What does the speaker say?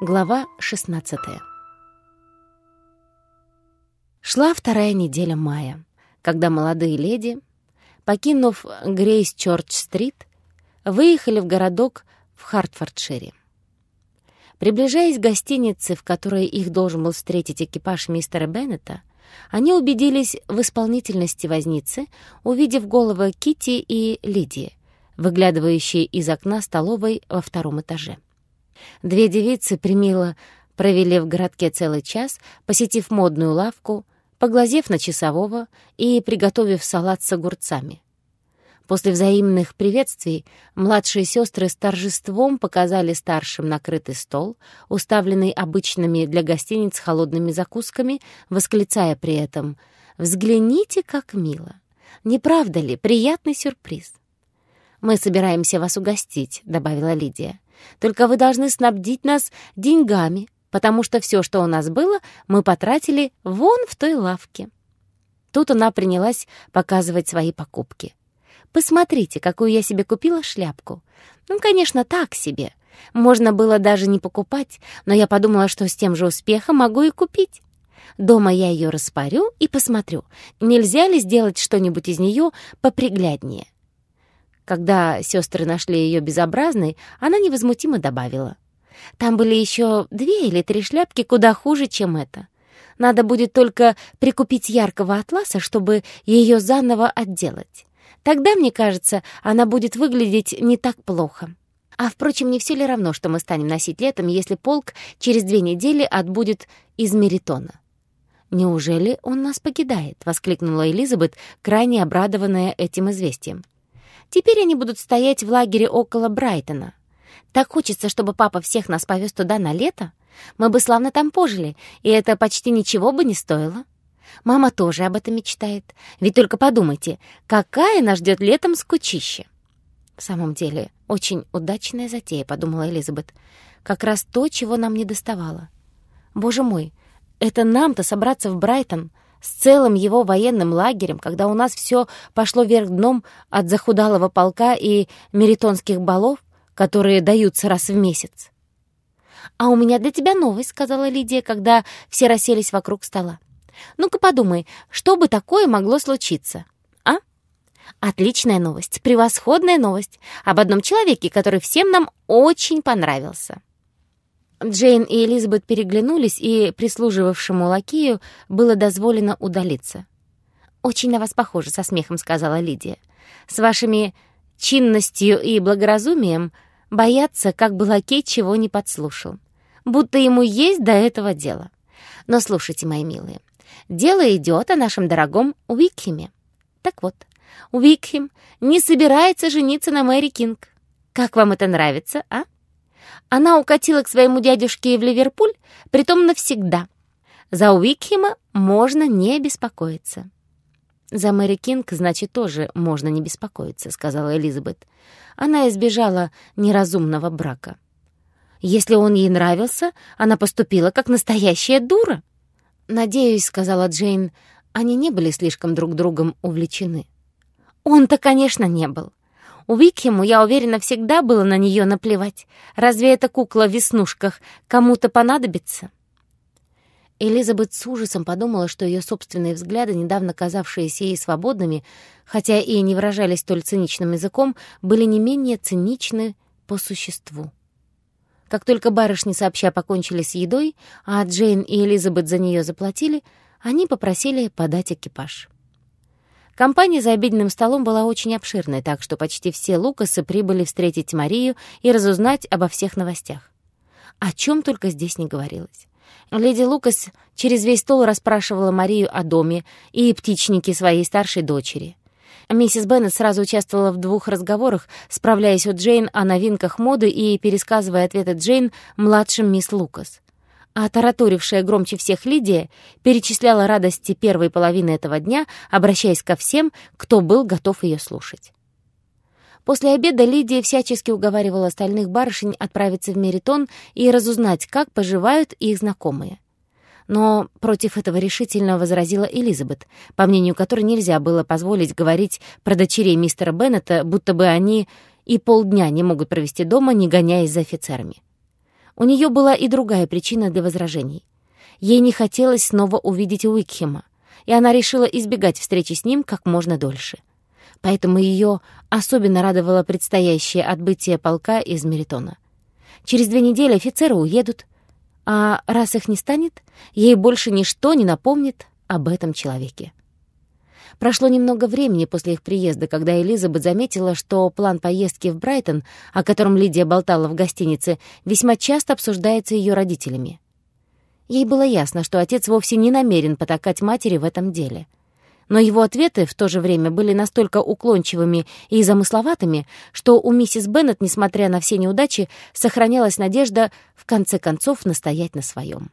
Глава 16 Шла вторая неделя мая, когда молодые леди, покинув Грейс-Чорч-стрит, выехали в городок в Хартфордшире. Приближаясь к гостинице, в которой их должен был встретить экипаж мистера Беннета, они убедились в исполнительности возницы, увидев головы Кити и Лидии, выглядывающие из окна столовой во втором этаже. Две девицы примило провели в городке целый час, посетив модную лавку, поглазев на часового и приготовив салат с огурцами. После взаимных приветствий младшие сестры с торжеством показали старшим накрытый стол, уставленный обычными для гостиниц холодными закусками, восклицая при этом «Взгляните, как мило! Не правда ли, приятный сюрприз?» «Мы собираемся вас угостить», — добавила Лидия. Только вы должны снабдить нас деньгами, потому что все, что у нас было, мы потратили вон в той лавке». Тут она принялась показывать свои покупки. «Посмотрите, какую я себе купила шляпку. Ну, конечно, так себе. Можно было даже не покупать, но я подумала, что с тем же успехом могу и купить. Дома я ее распарю и посмотрю, нельзя ли сделать что-нибудь из нее попригляднее. Когда сестры нашли ее безобразной, она невозмутимо добавила. «Там были еще две или три шляпки куда хуже, чем это. Надо будет только прикупить яркого атласа, чтобы ее заново отделать. Тогда, мне кажется, она будет выглядеть не так плохо. А, впрочем, не все ли равно, что мы станем носить летом, если полк через две недели отбудет из Меритона?» «Неужели он нас покидает?» — воскликнула Элизабет, крайне обрадованная этим известием. Теперь они будут стоять в лагере около Брайтона. Так хочется, чтобы папа всех нас повез туда на лето. Мы бы славно там пожили, и это почти ничего бы не стоило. Мама тоже об этом мечтает. Ведь только подумайте, какая нас ждет летом скучище. В самом деле, очень удачная затея, подумала Элизабет. Как раз то, чего нам не доставало. Боже мой, это нам-то собраться в Брайтон — с целым его военным лагерем, когда у нас все пошло вверх дном от захудалого полка и меритонских балов, которые даются раз в месяц. «А у меня для тебя новость», — сказала Лидия, когда все расселись вокруг стола. «Ну-ка подумай, что бы такое могло случиться, а?» «Отличная новость, превосходная новость об одном человеке, который всем нам очень понравился». Джейн и Элизабет переглянулись, и прислуживавшему лакею было дозволено удалиться. «Очень на вас похоже», — со смехом сказала Лидия. «С вашими чинностью и благоразумием бояться, как бы лакей чего не подслушал. Будто ему есть до этого дело. Но слушайте, мои милые, дело идет о нашем дорогом Уикхеме. Так вот, Уикхем не собирается жениться на Мэри Кинг. Как вам это нравится, а?» Она укатила к своему дядюшке в Ливерпуль, притом навсегда. За Уикхема можно не беспокоиться. «За Мэри Кинг, значит, тоже можно не беспокоиться», — сказала Элизабет. Она избежала неразумного брака. Если он ей нравился, она поступила как настоящая дура. «Надеюсь», — сказала Джейн, — «они не были слишком друг другом увлечены». «Он-то, конечно, не был. Уикхему, я уверена, всегда было на нее наплевать. Разве эта кукла в веснушках кому-то понадобится?» Элизабет с ужасом подумала, что ее собственные взгляды, недавно казавшиеся ей свободными, хотя и не выражались столь циничным языком, были не менее циничны по существу. Как только барышни сообща покончили с едой, а Джейн и Элизабет за нее заплатили, они попросили подать экипаж. Компания за обеденным столом была очень обширной, так что почти все Лукасы прибыли встретить Марию и разузнать обо всех новостях. О чем только здесь не говорилось. Леди Лукас через весь стол расспрашивала Марию о доме и птичнике своей старшей дочери. Миссис Беннет сразу участвовала в двух разговорах, справляясь у Джейн о новинках моды и пересказывая ответы Джейн младшим мисс Лукас а тараторившая громче всех Лидия перечисляла радости первой половины этого дня, обращаясь ко всем, кто был готов ее слушать. После обеда Лидия всячески уговаривала остальных барышень отправиться в Меритон и разузнать, как поживают их знакомые. Но против этого решительно возразила Элизабет, по мнению которой нельзя было позволить говорить про дочерей мистера Беннета, будто бы они и полдня не могут провести дома, не гоняясь за офицерами. У нее была и другая причина для возражений. Ей не хотелось снова увидеть Уикхема, и она решила избегать встречи с ним как можно дольше. Поэтому ее особенно радовало предстоящее отбытие полка из Меритона. Через две недели офицеры уедут, а раз их не станет, ей больше ничто не напомнит об этом человеке. Прошло немного времени после их приезда, когда Элизабет заметила, что план поездки в Брайтон, о котором Лидия болтала в гостинице, весьма часто обсуждается ее родителями. Ей было ясно, что отец вовсе не намерен потакать матери в этом деле — но его ответы в то же время были настолько уклончивыми и замысловатыми, что у миссис Беннет, несмотря на все неудачи, сохранялась надежда в конце концов настоять на своем.